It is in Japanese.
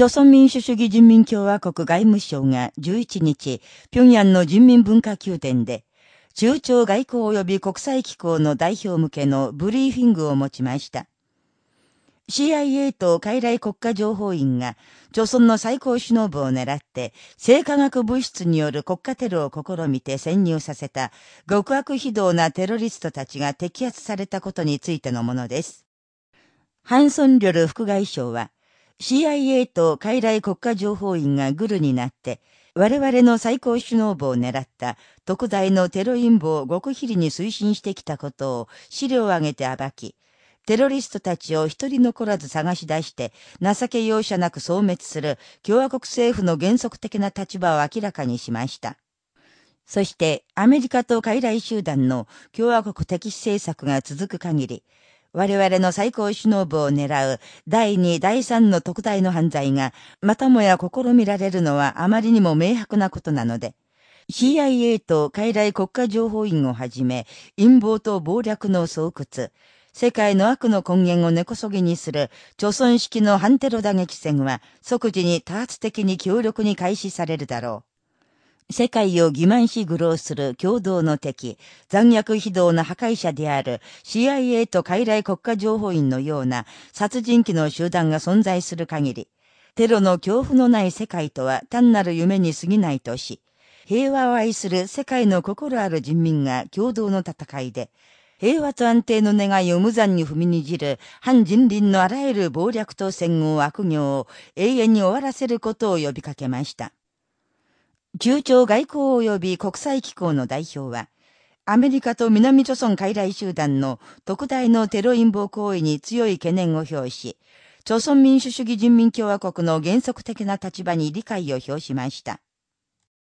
朝鮮民主主義人民共和国外務省が11日、平壌の人民文化宮殿で、中朝外交及び国際機構の代表向けのブリーフィングを持ちました。CIA と海来国家情報院が、朝鮮の最高首脳部を狙って、生化学物質による国家テロを試みて潜入させた、極悪非道なテロリストたちが摘発されたことについてのものです。ハンソン・リョル副外相は、CIA と海来国家情報院がグルになって、我々の最高首脳部を狙った特大のテロ陰謀を極秘裏に推進してきたことを資料を挙げて暴き、テロリストたちを一人残らず探し出して、情け容赦なく消滅する共和国政府の原則的な立場を明らかにしました。そして、アメリカと海外集団の共和国敵視政策が続く限り、我々の最高首脳部を狙う第2、第3の特大の犯罪が、またもや試みられるのはあまりにも明白なことなので、CIA と海外国家情報院をはじめ、陰謀と暴略の巣窟、世界の悪の根源を根こそぎにする、貯村式の反テロ打撃戦は、即時に多発的に強力に開始されるだろう。世界を欺瞞し愚弄する共同の敵、残虐非道な破壊者である CIA と海来国家情報院のような殺人鬼の集団が存在する限り、テロの恐怖のない世界とは単なる夢に過ぎないとし、平和を愛する世界の心ある人民が共同の戦いで、平和と安定の願いを無残に踏みにじる反人倫のあらゆる暴略と戦後悪行を永遠に終わらせることを呼びかけました。中朝外交及び国際機構の代表は、アメリカと南朝鮮海来集団の特大のテロ陰謀行為に強い懸念を表し、朝鮮民主主義人民共和国の原則的な立場に理解を表しました。